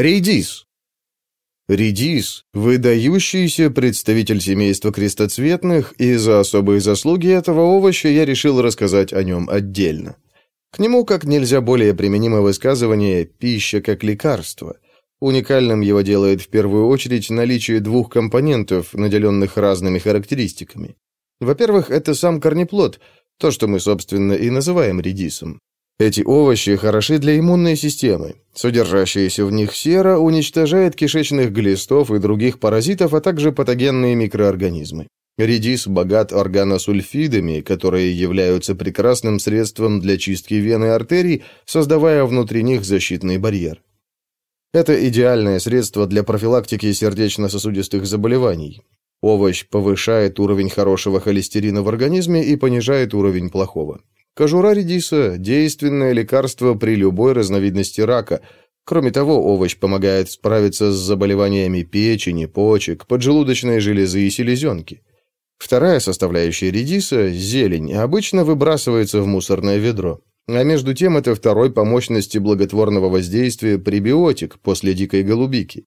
Редис. Редис – выдающийся представитель семейства крестоцветных, и за особые заслуги этого овоща я решил рассказать о нем отдельно. К нему как нельзя более применимо высказывание «пища как лекарство». Уникальным его делает в первую очередь наличие двух компонентов, наделенных разными характеристиками. Во-первых, это сам корнеплод, то, что мы, собственно, и называем редисом. Эти овощи хороши для иммунной системы. Содержащаяся в них сера уничтожает кишечных глистов и других паразитов, а также патогенные микроорганизмы. Редис богат органосульфидами, которые являются прекрасным средством для чистки вен и артерий, создавая внутри них защитный барьер. Это идеальное средство для профилактики сердечно-сосудистых заболеваний. Овощ повышает уровень хорошего холестерина в организме и понижает уровень плохого. Кожура редиса – действенное лекарство при любой разновидности рака. Кроме того, овощ помогает справиться с заболеваниями печени, почек, поджелудочной железы и селезенки. Вторая составляющая редиса – зелень, обычно выбрасывается в мусорное ведро. А между тем это второй по мощности благотворного воздействия пребиотик после дикой голубики.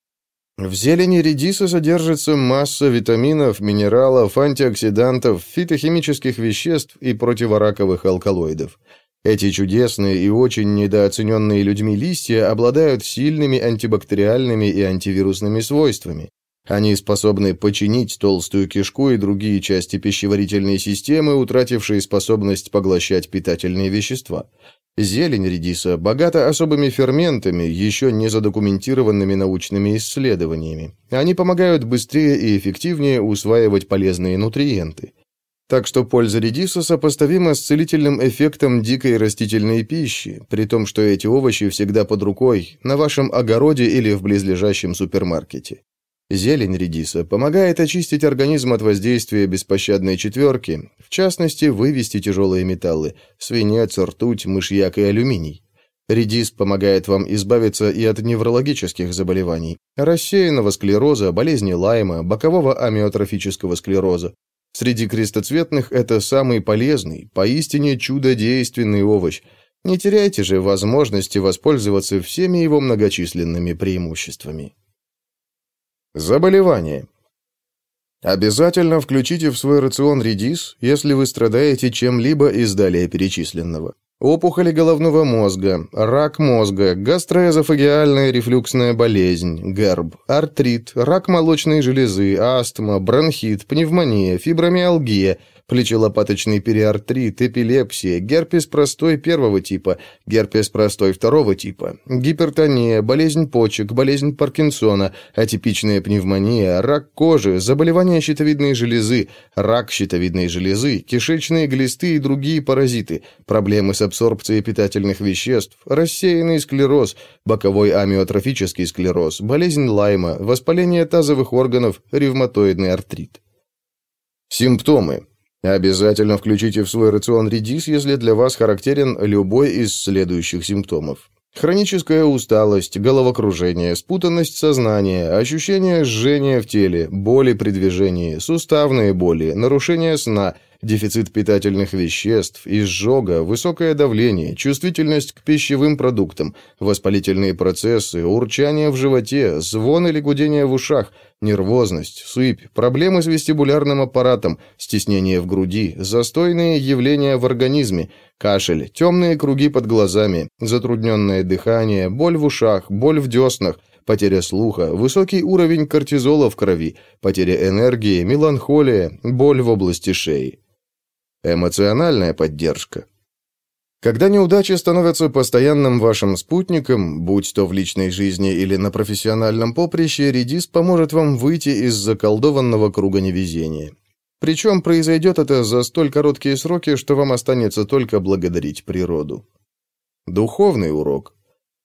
В зелени редиса содержится масса витаминов, минералов, антиоксидантов, фитохимических веществ и противораковых алкалоидов. Эти чудесные и очень недооцененные людьми листья обладают сильными антибактериальными и антивирусными свойствами. Они способны починить толстую кишку и другие части пищеварительной системы, утратившие способность поглощать питательные вещества. Зелень редиса богата особыми ферментами, еще не задокументированными научными исследованиями. Они помогают быстрее и эффективнее усваивать полезные нутриенты. Так что польза редиса сопоставима с целительным эффектом дикой растительной пищи, при том, что эти овощи всегда под рукой, на вашем огороде или в близлежащем супермаркете. Зелень редиса помогает очистить организм от воздействия беспощадной четверки, в частности, вывести тяжелые металлы – свинец, ртуть, мышьяк и алюминий. Редис помогает вам избавиться и от неврологических заболеваний, рассеянного склероза, болезни Лайма, бокового амиотрофического склероза. Среди крестоцветных это самый полезный, поистине чудодейственный овощ. Не теряйте же возможности воспользоваться всеми его многочисленными преимуществами. Заболевание. Обязательно включите в свой рацион редис, если вы страдаете чем-либо из далее перечисленного. Опухоли головного мозга, рак мозга, гастроэзофагиальная рефлюксная болезнь, герб, артрит, рак молочной железы, астма, бронхит, пневмония, фибромиалгия, плечелопаточный периартрит, эпилепсия, герпес простой первого типа, герпес простой второго типа, гипертония, болезнь почек, болезнь Паркинсона, атипичная пневмония, рак кожи, заболевания щитовидной железы, рак щитовидной железы, кишечные глисты и другие паразиты, проблемы с абсорбцией питательных веществ, рассеянный склероз, боковой амиотрофический склероз, болезнь Лайма, воспаление тазовых органов, ревматоидный артрит. Симптомы. Обязательно включите в свой рацион редис, если для вас характерен любой из следующих симптомов. Хроническая усталость, головокружение, спутанность сознания, ощущение жжения в теле, боли при движении, суставные боли, нарушение сна – дефицит питательных веществ, изжога, высокое давление, чувствительность к пищевым продуктам, воспалительные процессы, урчание в животе, звон или гудение в ушах, нервозность, сыпь, проблемы с вестибулярным аппаратом, стеснение в груди, застойные явления в организме, кашель, темные круги под глазами, затрудненное дыхание, боль в ушах, боль в деснах, потеря слуха, высокий уровень кортизола в крови, потеря энергии, меланхолия, боль в области шеи. Эмоциональная поддержка. Когда неудачи становятся постоянным вашим спутником, будь то в личной жизни или на профессиональном поприще, редис поможет вам выйти из заколдованного круга невезения. Причем произойдет это за столь короткие сроки, что вам останется только благодарить природу. Духовный урок.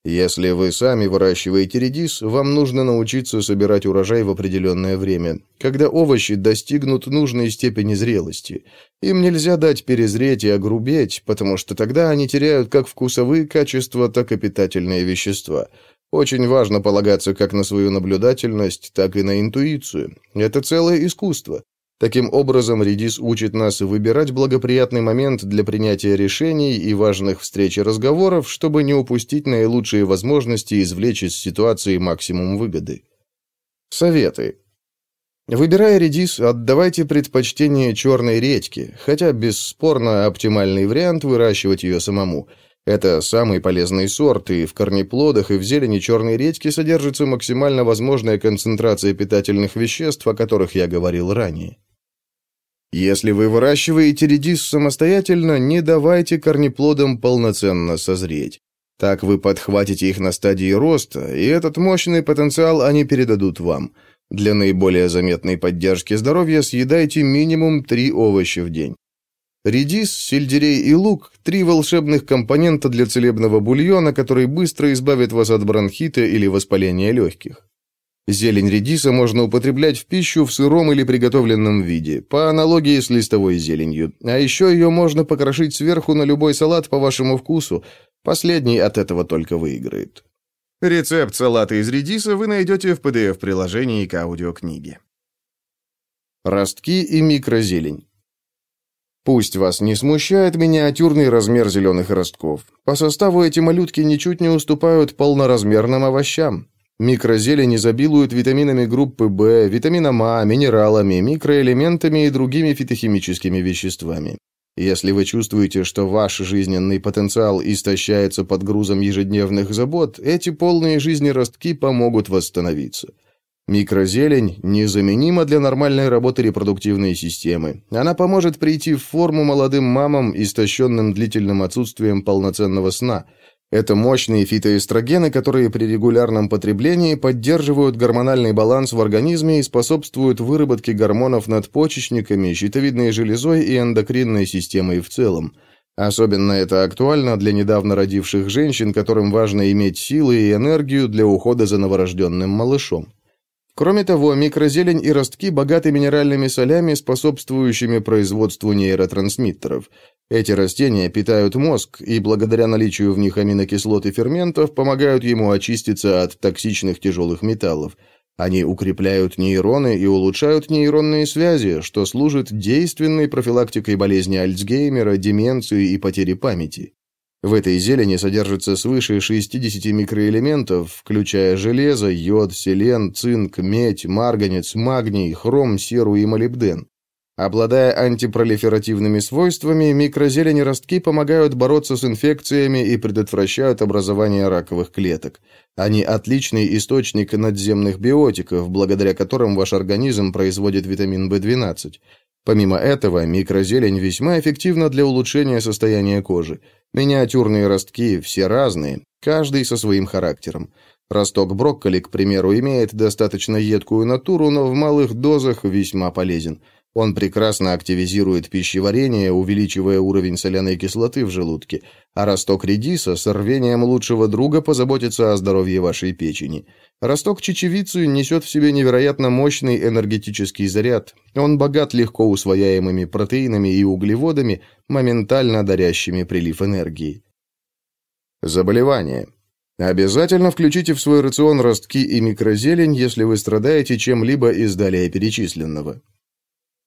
Если вы сами выращиваете редис, вам нужно научиться собирать урожай в определенное время, когда овощи достигнут нужной степени зрелости. Им нельзя дать перезреть и огрубеть, потому что тогда они теряют как вкусовые качества, так и питательные вещества. Очень важно полагаться как на свою наблюдательность, так и на интуицию. Это целое искусство. Таким образом, редис учит нас выбирать благоприятный момент для принятия решений и важных встреч и разговоров, чтобы не упустить наилучшие возможности извлечь из ситуации максимум выгоды. Советы. Выбирая редис, отдавайте предпочтение черной редьке, хотя бесспорно оптимальный вариант выращивать ее самому – это самый полезный сорт, и в корнеплодах и в зелени черной редьки содержится максимально возможная концентрация питательных веществ, о которых я говорил ранее. Если вы выращиваете редис самостоятельно, не давайте корнеплодам полноценно созреть. Так вы подхватите их на стадии роста, и этот мощный потенциал они передадут вам. Для наиболее заметной поддержки здоровья съедайте минимум 3 овоща в день. Редис, сельдерей и лук – три волшебных компонента для целебного бульона, который быстро избавит вас от бронхита или воспаления легких. Зелень редиса можно употреблять в пищу в сыром или приготовленном виде, по аналогии с листовой зеленью. А еще ее можно покрошить сверху на любой салат по вашему вкусу. Последний от этого только выиграет. Рецепт салата из редиса вы найдете в PDF-приложении к аудиокниге. Ростки и микрозелень. Пусть вас не смущает миниатюрный размер зеленых ростков. По составу эти малютки ничуть не уступают полноразмерным овощам. Микрозелень изобилует витаминами группы В, витамином А, минералами, микроэлементами и другими фитохимическими веществами. Если вы чувствуете, что ваш жизненный потенциал истощается под грузом ежедневных забот, эти полные жизни ростки помогут восстановиться. Микрозелень незаменима для нормальной работы репродуктивной системы. Она поможет прийти в форму молодым мамам, истощенным длительным отсутствием полноценного сна. Это мощные фитоэстрогены, которые при регулярном потреблении поддерживают гормональный баланс в организме и способствуют выработке гормонов надпочечниками, щитовидной железой и эндокринной системой в целом. Особенно это актуально для недавно родивших женщин, которым важно иметь силы и энергию для ухода за новорожденным малышом. Кроме того, микрозелень и ростки богаты минеральными солями, способствующими производству нейротрансмиттеров. Эти растения питают мозг, и благодаря наличию в них аминокислот и ферментов помогают ему очиститься от токсичных тяжелых металлов. Они укрепляют нейроны и улучшают нейронные связи, что служит действенной профилактикой болезни Альцгеймера, деменции и потери памяти. В этой зелени содержится свыше 60 микроэлементов, включая железо, йод, селен, цинк, медь, марганец, магний, хром, серу и молибден. Обладая антипролиферативными свойствами, микрозелени ростки помогают бороться с инфекциями и предотвращают образование раковых клеток. Они отличный источник надземных биотиков, благодаря которым ваш организм производит витамин В12. Помимо этого, микрозелень весьма эффективна для улучшения состояния кожи. Миниатюрные ростки все разные, каждый со своим характером. Росток брокколи, к примеру, имеет достаточно едкую натуру, но в малых дозах весьма полезен. Он прекрасно активизирует пищеварение, увеличивая уровень соляной кислоты в желудке, а росток редиса с рвением лучшего друга позаботится о здоровье вашей печени. Росток чечевицы несет в себе невероятно мощный энергетический заряд. Он богат легко усвояемыми протеинами и углеводами, моментально дарящими прилив энергии. Заболевания. Обязательно включите в свой рацион ростки и микрозелень, если вы страдаете чем-либо из далее перечисленного.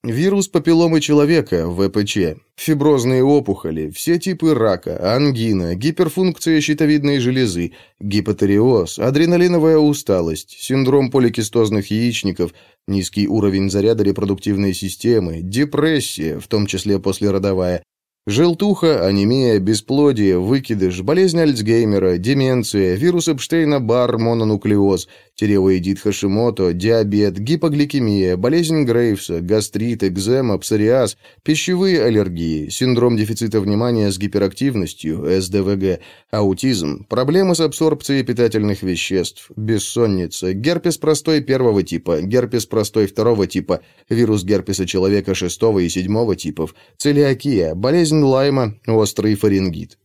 Вирус папилломы человека, ВПЧ, фиброзные опухоли, все типы рака, ангина, гиперфункция щитовидной железы, гипотериоз, адреналиновая усталость, синдром поликистозных яичников, низкий уровень заряда репродуктивной системы, депрессия, в том числе послеродовая, Желтуха, анемия, бесплодие, выкидыш, болезнь Альцгеймера, деменция, вирус Эпштейна-Барр, мононуклеоз, тиреоидит Хашимото, диабет, гипогликемия, болезнь Грейвса, гастрит, экзема, псориаз, пищевые аллергии, синдром дефицита внимания с гиперактивностью, СДВГ, аутизм, проблемы с абсорбцией питательных веществ, бессонница, герпес простой первого типа, герпес простой второго типа, вирус герпеса человека шестого и седьмого типов, целиакия, болезнь болезнь Лайма, острый фарингит.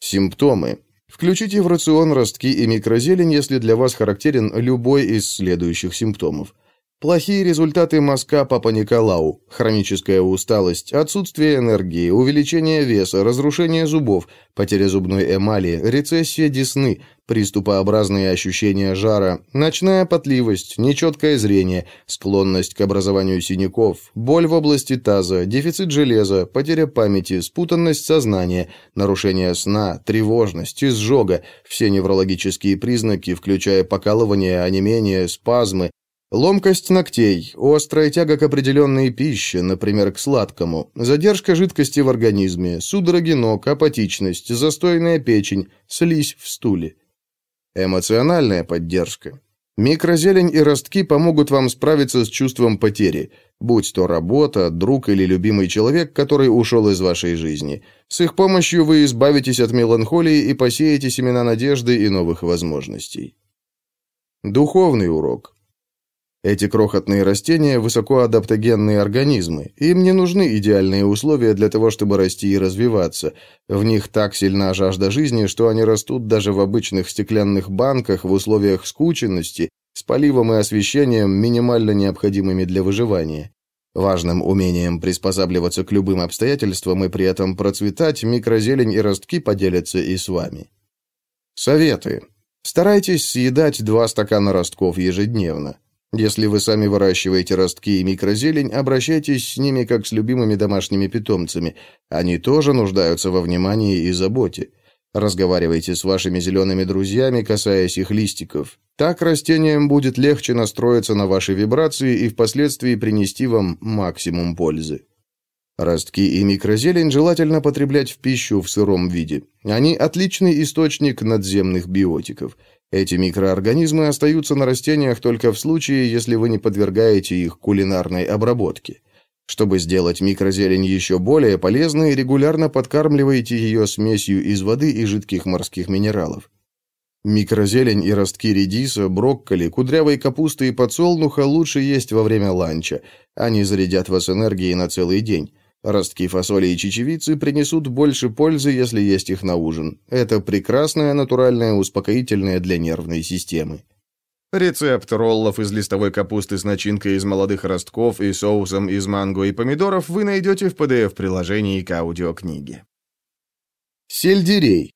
Симптомы. Включите в рацион ростки и микрозелень, если для вас характерен любой из следующих симптомов. Плохие результаты мазка Папа Николау, хроническая усталость, отсутствие энергии, увеличение веса, разрушение зубов, потеря зубной эмали, рецессия десны, приступообразные ощущения жара, ночная потливость, нечеткое зрение, склонность к образованию синяков, боль в области таза, дефицит железа, потеря памяти, спутанность сознания, нарушение сна, тревожность, изжога, все неврологические признаки, включая покалывание, онемение, спазмы, Ломкость ногтей, острая тяга к определенной пище, например, к сладкому, задержка жидкости в организме, судороги ног, апатичность, застойная печень, слизь в стуле. Эмоциональная поддержка. Микрозелень и ростки помогут вам справиться с чувством потери, будь то работа, друг или любимый человек, который ушел из вашей жизни. С их помощью вы избавитесь от меланхолии и посеете семена надежды и новых возможностей. Духовный урок. Эти крохотные растения – высокоадаптогенные организмы. Им не нужны идеальные условия для того, чтобы расти и развиваться. В них так сильна жажда жизни, что они растут даже в обычных стеклянных банках в условиях скученности, с поливом и освещением, минимально необходимыми для выживания. Важным умением приспосабливаться к любым обстоятельствам и при этом процветать микрозелень и ростки поделятся и с вами. Советы. Старайтесь съедать два стакана ростков ежедневно. Если вы сами выращиваете ростки и микрозелень, обращайтесь с ними как с любимыми домашними питомцами. Они тоже нуждаются во внимании и заботе. Разговаривайте с вашими зелеными друзьями, касаясь их листиков. Так растениям будет легче настроиться на ваши вибрации и впоследствии принести вам максимум пользы. Ростки и микрозелень желательно потреблять в пищу в сыром виде. Они отличный источник надземных биотиков – эти микроорганизмы остаются на растениях только в случае, если вы не подвергаете их кулинарной обработке. Чтобы сделать микрозелень еще более полезной, регулярно подкармливайте ее смесью из воды и жидких морских минералов. Микрозелень и ростки редиса, брокколи, кудрявой капусты и подсолнуха лучше есть во время ланча. Они зарядят вас энергией на целый день. Ростки фасоли и чечевицы принесут больше пользы, если есть их на ужин. Это прекрасное натуральное успокоительное для нервной системы. Рецепт роллов из листовой капусты с начинкой из молодых ростков и соусом из манго и помидоров вы найдете в PDF-приложении к аудиокниге. Сельдерей.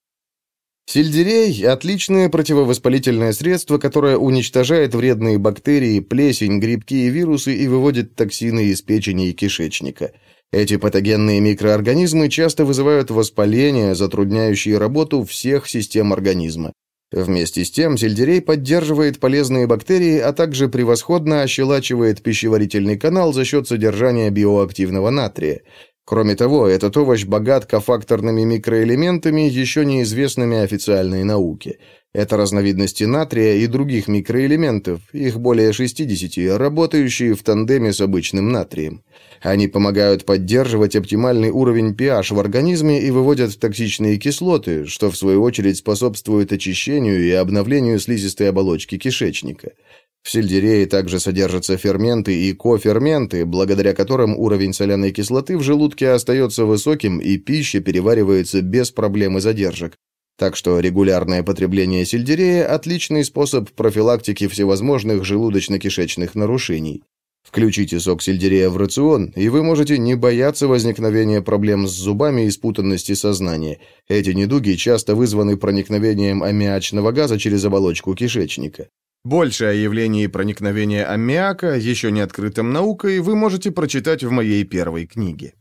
Сельдерей – отличное противовоспалительное средство, которое уничтожает вредные бактерии, плесень, грибки и вирусы и выводит токсины из печени и кишечника – эти патогенные микроорганизмы часто вызывают воспаление, затрудняющие работу всех систем организма. Вместе с тем, сельдерей поддерживает полезные бактерии, а также превосходно ощелачивает пищеварительный канал за счет содержания биоактивного натрия. Кроме того, этот овощ богат кофакторными микроэлементами, еще неизвестными официальной науке. Это разновидности натрия и других микроэлементов, их более 60, работающие в тандеме с обычным натрием. Они помогают поддерживать оптимальный уровень pH в организме и выводят токсичные кислоты, что в свою очередь способствует очищению и обновлению слизистой оболочки кишечника. В сельдерее также содержатся ферменты и коферменты, благодаря которым уровень соляной кислоты в желудке остается высоким и пища переваривается без проблем и задержек. Так что регулярное потребление сельдерея – отличный способ профилактики всевозможных желудочно-кишечных нарушений. Включите сок сельдерея в рацион, и вы можете не бояться возникновения проблем с зубами и спутанности сознания. Эти недуги часто вызваны проникновением аммиачного газа через оболочку кишечника. Больше о явлении проникновения аммиака, еще не открытом наукой, вы можете прочитать в моей первой книге.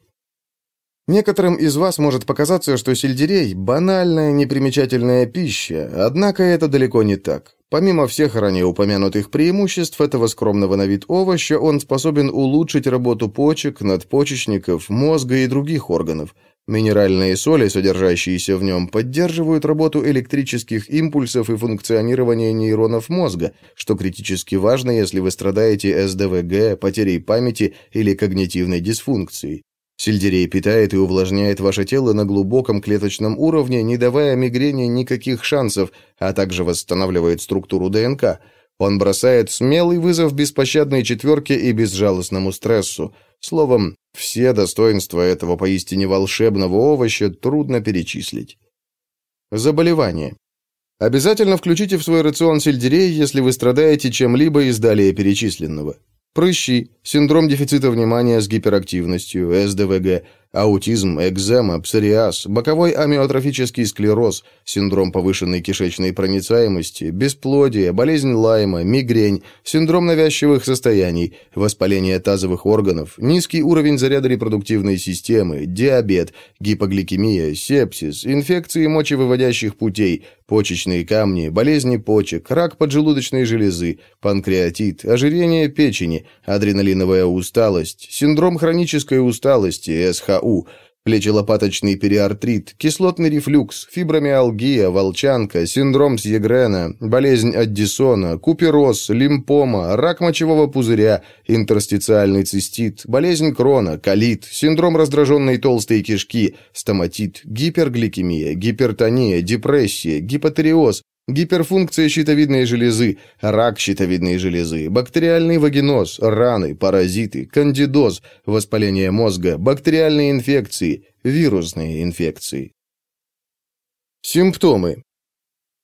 Некоторым из вас может показаться, что сельдерей – банальная, непримечательная пища, однако это далеко не так. Помимо всех ранее упомянутых преимуществ этого скромного на вид овоща, он способен улучшить работу почек, надпочечников, мозга и других органов. Минеральные соли, содержащиеся в нем, поддерживают работу электрических импульсов и функционирование нейронов мозга, что критически важно, если вы страдаете СДВГ, потерей памяти или когнитивной дисфункцией. Сельдерей питает и увлажняет ваше тело на глубоком клеточном уровне, не давая мигрени никаких шансов, а также восстанавливает структуру ДНК. Он бросает смелый вызов беспощадной четверке и безжалостному стрессу. Словом, все достоинства этого поистине волшебного овоща трудно перечислить. Заболевание. Обязательно включите в свой рацион сельдерей, если вы страдаете чем-либо из далее перечисленного. Прыщи, синдром дефицита внимания с гиперактивностью, СДВГ, аутизм, экзема, псориаз, боковой амиотрофический склероз, синдром повышенной кишечной проницаемости, бесплодие, болезнь Лайма, мигрень, синдром навязчивых состояний, воспаление тазовых органов, низкий уровень заряда репродуктивной системы, диабет, гипогликемия, сепсис, инфекции мочевыводящих путей, почечные камни, болезни почек, рак поджелудочной железы, панкреатит, ожирение печени, адреналиновая усталость, синдром хронической усталости, СХУ, плечелопаточный периартрит, кислотный рефлюкс, фибромиалгия, волчанка, синдром Сьегрена, болезнь Аддисона, купероз, лимпома, рак мочевого пузыря, интерстициальный цистит, болезнь Крона, колит, синдром раздраженной толстой кишки, стоматит, гипергликемия, гипертония, депрессия, гипотериоз, Гиперфункция щитовидной железы, рак щитовидной железы, бактериальный вагиноз, раны, паразиты, кандидоз, воспаление мозга, бактериальные инфекции, вирусные инфекции. Симптомы.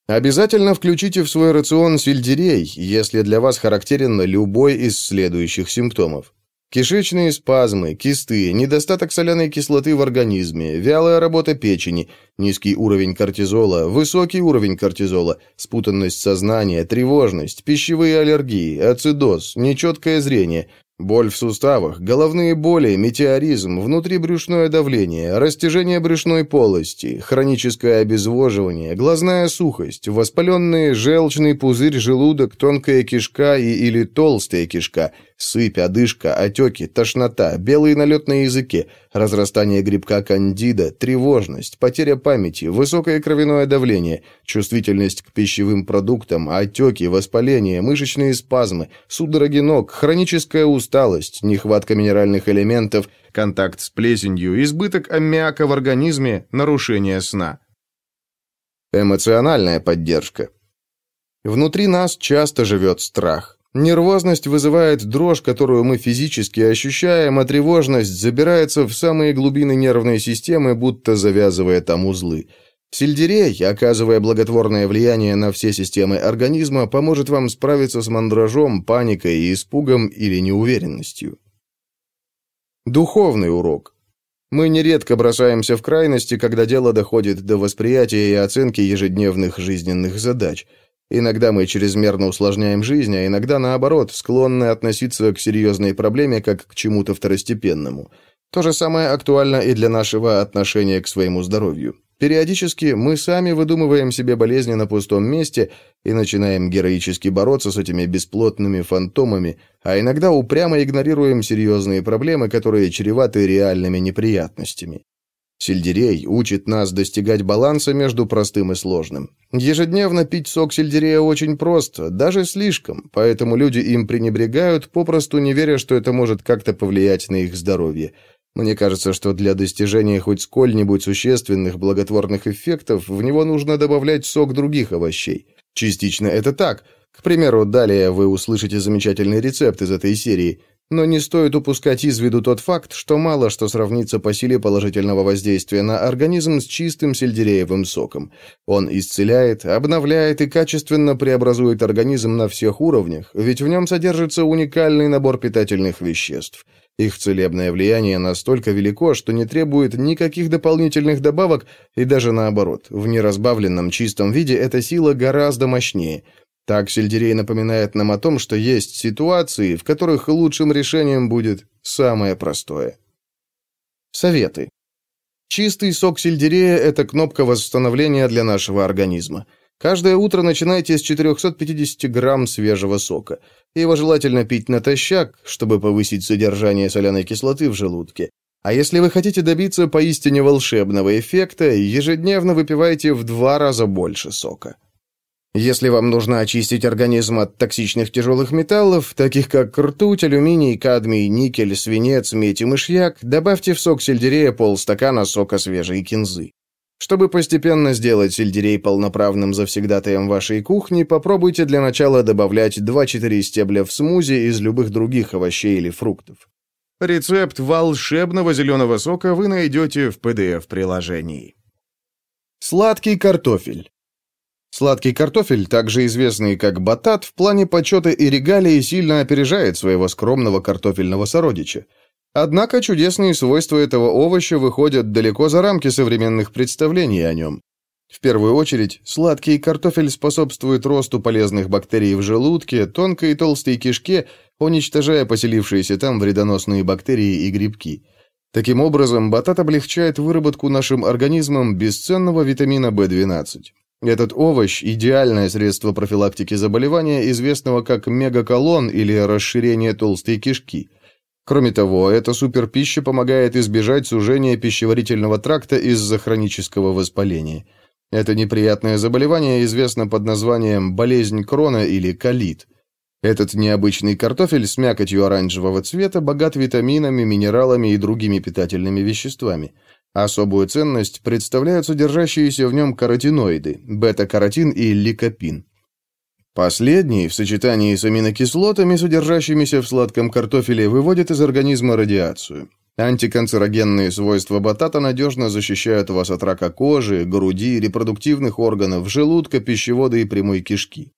Обязательно включите в свой рацион сельдерей, если для вас характерен любой из следующих симптомов. Кишечные спазмы, кисты, недостаток соляной кислоты в организме, вялая работа печени, низкий уровень кортизола, высокий уровень кортизола, спутанность сознания, тревожность, пищевые аллергии, ацидоз, нечеткое зрение, Боль в суставах, головные боли, метеоризм, внутрибрюшное давление, растяжение брюшной полости, хроническое обезвоживание, глазная сухость, воспаленный желчный пузырь, желудок, тонкая кишка и или толстая кишка, сыпь, одышка, отеки, тошнота, белый налет на языке, разрастание грибка кандида, тревожность, потеря памяти, высокое кровяное давление, чувствительность к пищевым продуктам, отеки, воспаление, мышечные спазмы, судороги ног, хроническая усталость, нехватка минеральных элементов, контакт с плесенью, избыток аммиака в организме, нарушение сна. Эмоциональная поддержка. Внутри нас часто живет страх. Нервозность вызывает дрожь, которую мы физически ощущаем, а тревожность забирается в самые глубины нервной системы, будто завязывая там узлы. Сельдерей, оказывая благотворное влияние на все системы организма, поможет вам справиться с мандражом, паникой, испугом или неуверенностью. Духовный урок. Мы нередко бросаемся в крайности, когда дело доходит до восприятия и оценки ежедневных жизненных задач – Иногда мы чрезмерно усложняем жизнь, а иногда, наоборот, склонны относиться к серьезной проблеме как к чему-то второстепенному. То же самое актуально и для нашего отношения к своему здоровью. Периодически мы сами выдумываем себе болезни на пустом месте и начинаем героически бороться с этими бесплотными фантомами, а иногда упрямо игнорируем серьезные проблемы, которые чреваты реальными неприятностями. Сельдерей учит нас достигать баланса между простым и сложным. Ежедневно пить сок сельдерея очень просто, даже слишком, поэтому люди им пренебрегают, попросту не веря, что это может как-то повлиять на их здоровье. Мне кажется, что для достижения хоть сколь-нибудь существенных благотворных эффектов в него нужно добавлять сок других овощей. Частично это так. К примеру, далее вы услышите замечательный рецепт из этой серии – но не стоит упускать из виду тот факт, что мало что сравнится по силе положительного воздействия на организм с чистым сельдереевым соком. Он исцеляет, обновляет и качественно преобразует организм на всех уровнях, ведь в нем содержится уникальный набор питательных веществ. Их целебное влияние настолько велико, что не требует никаких дополнительных добавок, и даже наоборот, в неразбавленном чистом виде эта сила гораздо мощнее – так сельдерей напоминает нам о том, что есть ситуации, в которых лучшим решением будет самое простое. Советы. Чистый сок сельдерея – это кнопка восстановления для нашего организма. Каждое утро начинайте с 450 грамм свежего сока. Его желательно пить натощак, чтобы повысить содержание соляной кислоты в желудке. А если вы хотите добиться поистине волшебного эффекта, ежедневно выпивайте в два раза больше сока. Если вам нужно очистить организм от токсичных тяжелых металлов, таких как ртуть, алюминий, кадмий, никель, свинец, медь и мышьяк, добавьте в сок сельдерея полстакана сока свежей кинзы. Чтобы постепенно сделать сельдерей полноправным завсегдатаем вашей кухни, попробуйте для начала добавлять 2-4 стебля в смузи из любых других овощей или фруктов. Рецепт волшебного зеленого сока вы найдете в PDF-приложении. Сладкий картофель. Сладкий картофель, также известный как батат, в плане почета и регалии сильно опережает своего скромного картофельного сородича. Однако чудесные свойства этого овоща выходят далеко за рамки современных представлений о нем. В первую очередь, сладкий картофель способствует росту полезных бактерий в желудке, тонкой и толстой кишке, уничтожая поселившиеся там вредоносные бактерии и грибки. Таким образом, батат облегчает выработку нашим организмом бесценного витамина В12. Этот овощ – идеальное средство профилактики заболевания, известного как мегаколон или расширение толстой кишки. Кроме того, эта суперпища помогает избежать сужения пищеварительного тракта из-за хронического воспаления. Это неприятное заболевание известно под названием болезнь Крона или колит. Этот необычный картофель с мякотью оранжевого цвета богат витаминами, минералами и другими питательными веществами – Особую ценность представляют содержащиеся в нем каротиноиды, бета-каротин и ликопин. Последний, в сочетании с аминокислотами, содержащимися в сладком картофеле, выводит из организма радиацию. Антиканцерогенные свойства батата надежно защищают вас от рака кожи, груди, репродуктивных органов, желудка, пищевода и прямой кишки.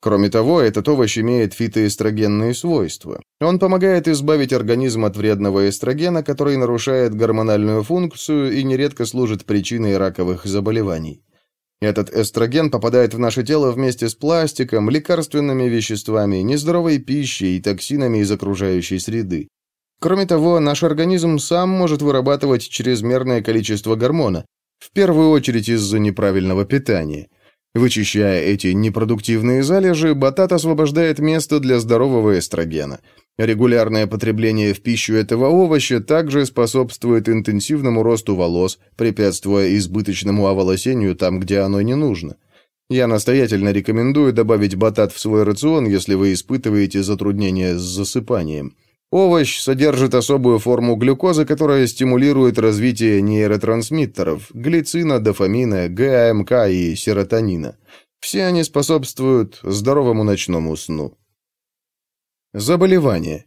Кроме того, этот овощ имеет фитоэстрогенные свойства. Он помогает избавить организм от вредного эстрогена, который нарушает гормональную функцию и нередко служит причиной раковых заболеваний. Этот эстроген попадает в наше тело вместе с пластиком, лекарственными веществами, нездоровой пищей и токсинами из окружающей среды. Кроме того, наш организм сам может вырабатывать чрезмерное количество гормона, в первую очередь из-за неправильного питания – Вычищая эти непродуктивные залежи, батат освобождает место для здорового эстрогена. Регулярное потребление в пищу этого овоща также способствует интенсивному росту волос, препятствуя избыточному оволосению там, где оно не нужно. Я настоятельно рекомендую добавить батат в свой рацион, если вы испытываете затруднения с засыпанием. Овощ содержит особую форму глюкозы, которая стимулирует развитие нейротрансмиттеров – глицина, дофамина, ГАМК и серотонина. Все они способствуют здоровому ночному сну. Заболевания.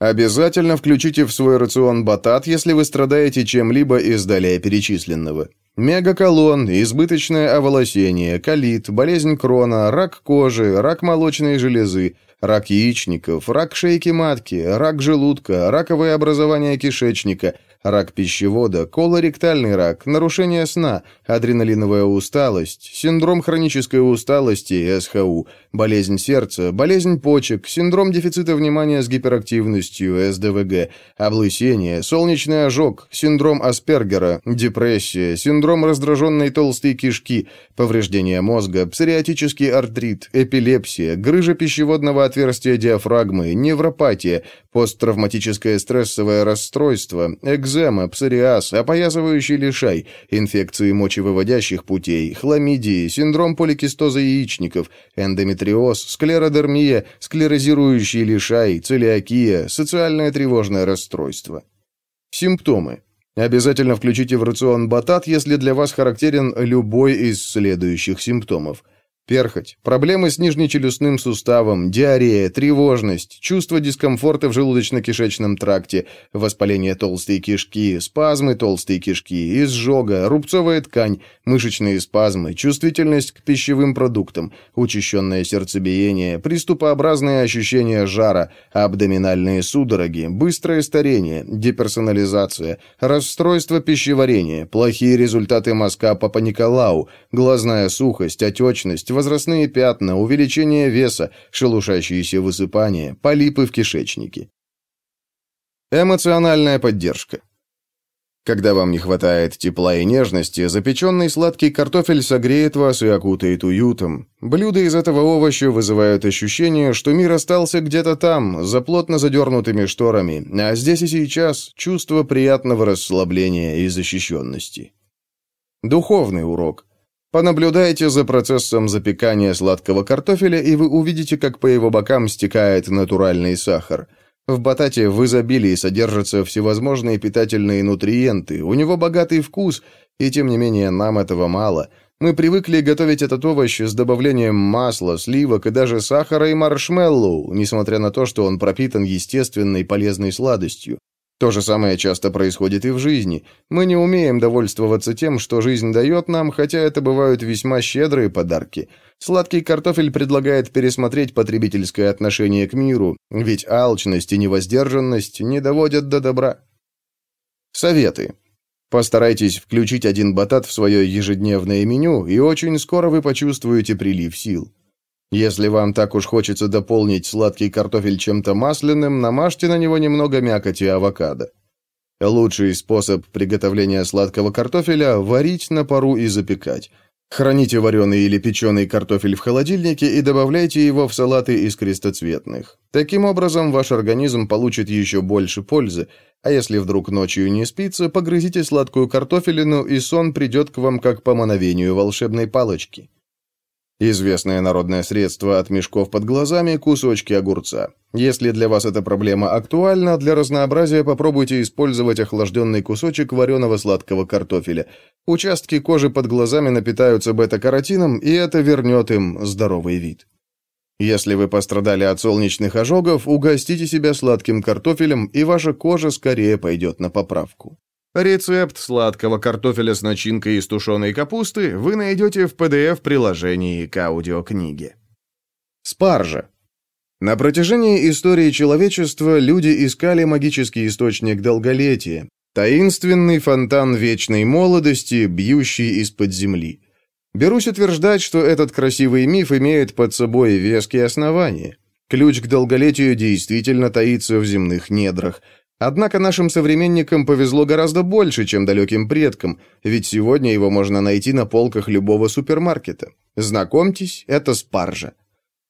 Обязательно включите в свой рацион батат, если вы страдаете чем-либо из далее перечисленного. Мегаколон, избыточное оволосение, колит, болезнь крона, рак кожи, рак молочной железы – рак яичников, рак шейки матки, рак желудка, раковое образование кишечника, рак пищевода, колоректальный рак, нарушение сна, адреналиновая усталость, синдром хронической усталости, СХУ, болезнь сердца, болезнь почек, синдром дефицита внимания с гиперактивностью, СДВГ, облысение, солнечный ожог, синдром Аспергера, депрессия, синдром раздраженной толстой кишки, повреждение мозга, псориатический артрит, эпилепсия, грыжа пищеводного отверстия диафрагмы, невропатия, посттравматическое стрессовое расстройство, экзема, псориаз, опоясывающий лишай, инфекции мочевыводящих путей, хламидии, синдром поликистоза яичников, эндометриоз, склеродермия, склерозирующий лишай, целиакия, социальное тревожное расстройство. Симптомы. Обязательно включите в рацион батат, если для вас характерен любой из следующих симптомов. Перхоть, проблемы с нижнечелюстным суставом, диарея, тревожность, чувство дискомфорта в желудочно-кишечном тракте, воспаление толстой кишки, спазмы толстой кишки, изжога, рубцовая ткань, мышечные спазмы, чувствительность к пищевым продуктам, учащенное сердцебиение, приступообразные ощущения жара, абдоминальные судороги, быстрое старение, деперсонализация, расстройство пищеварения, плохие результаты мазка Папа Николау, глазная сухость, отечность, возрастные пятна, увеличение веса, шелушащиеся высыпания, полипы в кишечнике. Эмоциональная поддержка. Когда вам не хватает тепла и нежности, запеченный сладкий картофель согреет вас и окутает уютом. Блюда из этого овоща вызывают ощущение, что мир остался где-то там, за плотно задернутыми шторами, а здесь и сейчас чувство приятного расслабления и защищенности. Духовный урок – Понаблюдайте за процессом запекания сладкого картофеля, и вы увидите, как по его бокам стекает натуральный сахар. В батате в изобилии содержатся всевозможные питательные нутриенты, у него богатый вкус, и тем не менее нам этого мало. Мы привыкли готовить этот овощ с добавлением масла, сливок и даже сахара и маршмеллоу, несмотря на то, что он пропитан естественной полезной сладостью. То же самое часто происходит и в жизни. Мы не умеем довольствоваться тем, что жизнь дает нам, хотя это бывают весьма щедрые подарки. Сладкий картофель предлагает пересмотреть потребительское отношение к миру, ведь алчность и невоздержанность не доводят до добра. Советы. Постарайтесь включить один батат в свое ежедневное меню, и очень скоро вы почувствуете прилив сил. Если вам так уж хочется дополнить сладкий картофель чем-то масляным, намажьте на него немного мякоти авокадо. Лучший способ приготовления сладкого картофеля – варить на пару и запекать. Храните вареный или печеный картофель в холодильнике и добавляйте его в салаты из крестоцветных. Таким образом, ваш организм получит еще больше пользы, а если вдруг ночью не спится, погрызите сладкую картофелину, и сон придет к вам как по мановению волшебной палочки. Известное народное средство от мешков под глазами – кусочки огурца. Если для вас эта проблема актуальна, для разнообразия попробуйте использовать охлажденный кусочек вареного сладкого картофеля. Участки кожи под глазами напитаются бета-каротином, и это вернет им здоровый вид. Если вы пострадали от солнечных ожогов, угостите себя сладким картофелем, и ваша кожа скорее пойдет на поправку. Рецепт сладкого картофеля с начинкой из тушеной капусты вы найдете в PDF-приложении к аудиокниге. Спаржа. На протяжении истории человечества люди искали магический источник долголетия, таинственный фонтан вечной молодости, бьющий из-под земли. Берусь утверждать, что этот красивый миф имеет под собой веские основания. Ключ к долголетию действительно таится в земных недрах – Однако нашим современникам повезло гораздо больше, чем далеким предкам, ведь сегодня его можно найти на полках любого супермаркета. Знакомьтесь, это спаржа.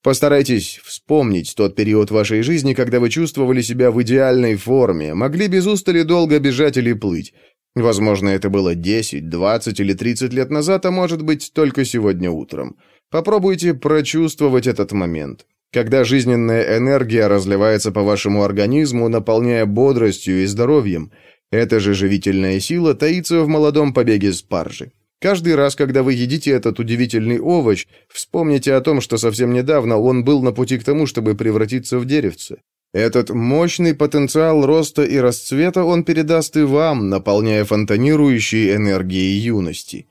Постарайтесь вспомнить тот период вашей жизни, когда вы чувствовали себя в идеальной форме, могли без устали долго бежать или плыть. Возможно, это было 10, 20 или 30 лет назад, а может быть, только сегодня утром. Попробуйте прочувствовать этот момент когда жизненная энергия разливается по вашему организму, наполняя бодростью и здоровьем. Эта же живительная сила таится в молодом побеге спаржи. Каждый раз, когда вы едите этот удивительный овощ, вспомните о том, что совсем недавно он был на пути к тому, чтобы превратиться в деревце. Этот мощный потенциал роста и расцвета он передаст и вам, наполняя фонтанирующей энергией юности.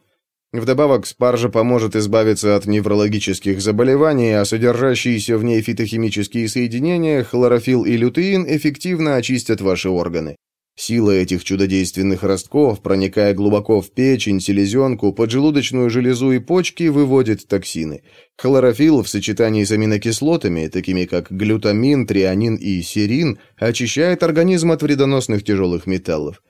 Вдобавок, спаржа поможет избавиться от неврологических заболеваний, а содержащиеся в ней фитохимические соединения, хлорофилл и лютеин, эффективно очистят ваши органы. Сила этих чудодейственных ростков, проникая глубоко в печень, селезенку, поджелудочную железу и почки, выводит токсины. Хлорофилл в сочетании с аминокислотами, такими как глютамин, трианин и серин, очищает организм от вредоносных тяжелых металлов.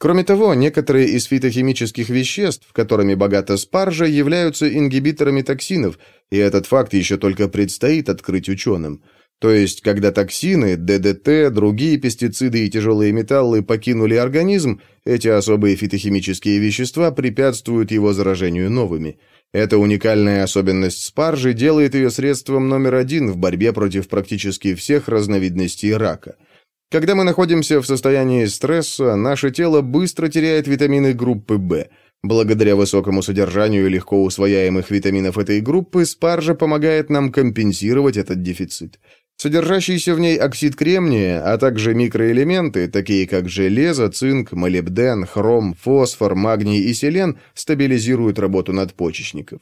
Кроме того, некоторые из фитохимических веществ, которыми богата спаржа, являются ингибиторами токсинов, и этот факт еще только предстоит открыть ученым. То есть, когда токсины, ДДТ, другие пестициды и тяжелые металлы покинули организм, эти особые фитохимические вещества препятствуют его заражению новыми. Эта уникальная особенность спаржи делает ее средством номер один в борьбе против практически всех разновидностей рака – когда мы находимся в состоянии стресса, наше тело быстро теряет витамины группы В. Благодаря высокому содержанию легко усвояемых витаминов этой группы, спаржа помогает нам компенсировать этот дефицит. Содержащийся в ней оксид кремния, а также микроэлементы, такие как железо, цинк, молибден, хром, фосфор, магний и селен, стабилизируют работу надпочечников.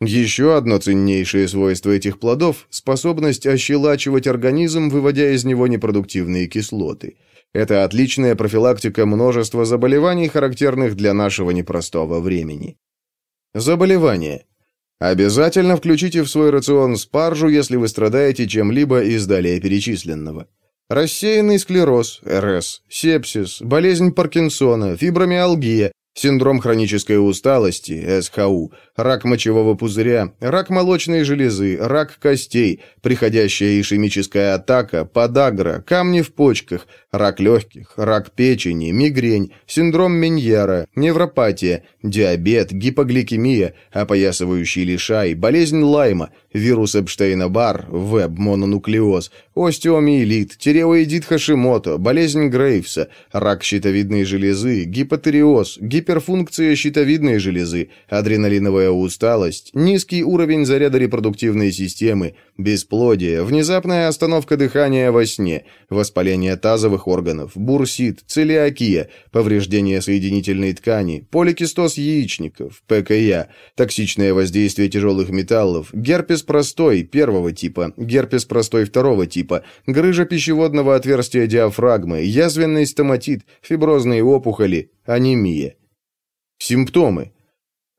Еще одно ценнейшее свойство этих плодов – способность ощелачивать организм, выводя из него непродуктивные кислоты. Это отличная профилактика множества заболеваний, характерных для нашего непростого времени. Заболевания. Обязательно включите в свой рацион спаржу, если вы страдаете чем-либо из далее перечисленного. Рассеянный склероз, РС, сепсис, болезнь Паркинсона, фибромиалгия, синдром хронической усталости, СХУ, рак мочевого пузыря, рак молочной железы, рак костей, приходящая ишемическая атака, подагра, камни в почках, рак легких, рак печени, мигрень, синдром Меньяра, невропатия, диабет, гипогликемия, опоясывающий лишай, болезнь Лайма, вирус Эпштейна-Барр, веб-мононуклеоз, остеомиелит, тиреоидит Хашимото, болезнь Грейвса, рак щитовидной железы, гипотериоз, гиперфункция щитовидной железы, адреналиновая хроническая усталость, низкий уровень заряда репродуктивной системы, бесплодие, внезапная остановка дыхания во сне, воспаление тазовых органов, бурсит, целиакия, повреждение соединительной ткани, поликистоз яичников, ПКЯ, токсичное воздействие тяжелых металлов, герпес простой первого типа, герпес простой второго типа, грыжа пищеводного отверстия диафрагмы, язвенный стоматит, фиброзные опухоли, анемия. Симптомы.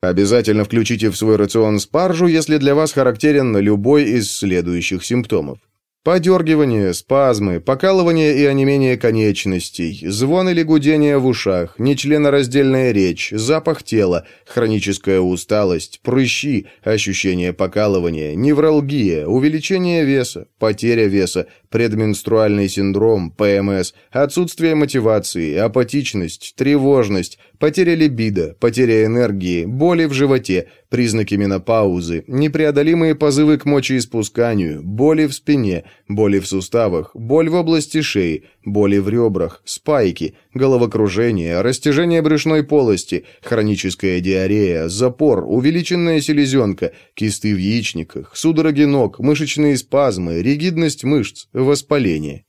Обязательно включите в свой рацион спаржу, если для вас характерен любой из следующих симптомов. Подергивание, спазмы, покалывание и онемение конечностей, звон или гудение в ушах, нечленораздельная речь, запах тела, хроническая усталость, прыщи, ощущение покалывания, невралгия, увеличение веса, потеря веса, предменструальный синдром, ПМС, отсутствие мотивации, апатичность, тревожность, потеря либидо, потеря энергии, боли в животе, признаки менопаузы, непреодолимые позывы к мочеиспусканию, боли в спине, боли в суставах, боль в области шеи, боли в ребрах, спайки, головокружение, растяжение брюшной полости, хроническая диарея, запор, увеличенная селезенка, кисты в яичниках, судороги ног, мышечные спазмы, ригидность мышц, воспаление.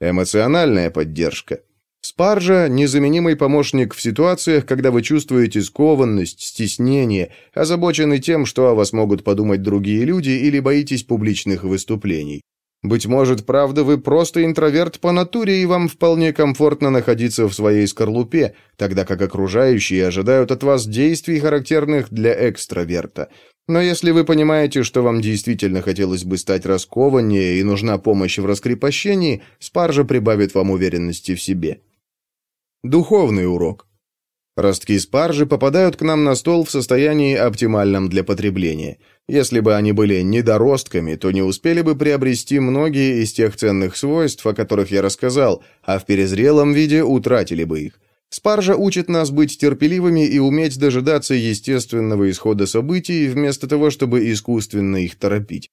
Эмоциональная поддержка. Спаржа – незаменимый помощник в ситуациях, когда вы чувствуете скованность, стеснение, озабочены тем, что о вас могут подумать другие люди или боитесь публичных выступлений. Быть может, правда, вы просто интроверт по натуре, и вам вполне комфортно находиться в своей скорлупе, тогда как окружающие ожидают от вас действий, характерных для экстраверта. Но если вы понимаете, что вам действительно хотелось бы стать раскованнее и нужна помощь в раскрепощении, спаржа прибавит вам уверенности в себе. Духовный урок. Ростки спаржи попадают к нам на стол в состоянии оптимальном для потребления. Если бы они были недоростками, то не успели бы приобрести многие из тех ценных свойств, о которых я рассказал, а в перезрелом виде утратили бы их. Спаржа учит нас быть терпеливыми и уметь дожидаться естественного исхода событий, вместо того, чтобы искусственно их торопить.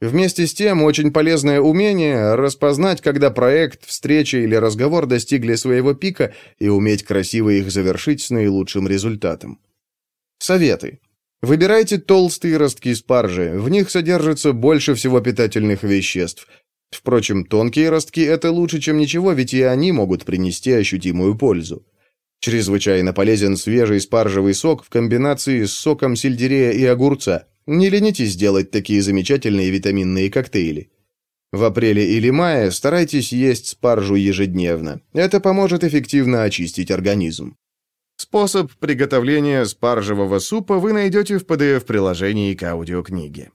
Вместе с тем, очень полезное умение распознать, когда проект, встреча или разговор достигли своего пика, и уметь красиво их завершить с наилучшим результатом. Советы. Выбирайте толстые ростки спаржи, в них содержится больше всего питательных веществ. Впрочем, тонкие ростки – это лучше, чем ничего, ведь и они могут принести ощутимую пользу. Чрезвычайно полезен свежий спаржевый сок в комбинации с соком сельдерея и огурца – не ленитесь сделать такие замечательные витаминные коктейли. В апреле или мае старайтесь есть спаржу ежедневно. Это поможет эффективно очистить организм. Способ приготовления спаржевого супа вы найдете в PDF-приложении к аудиокниге.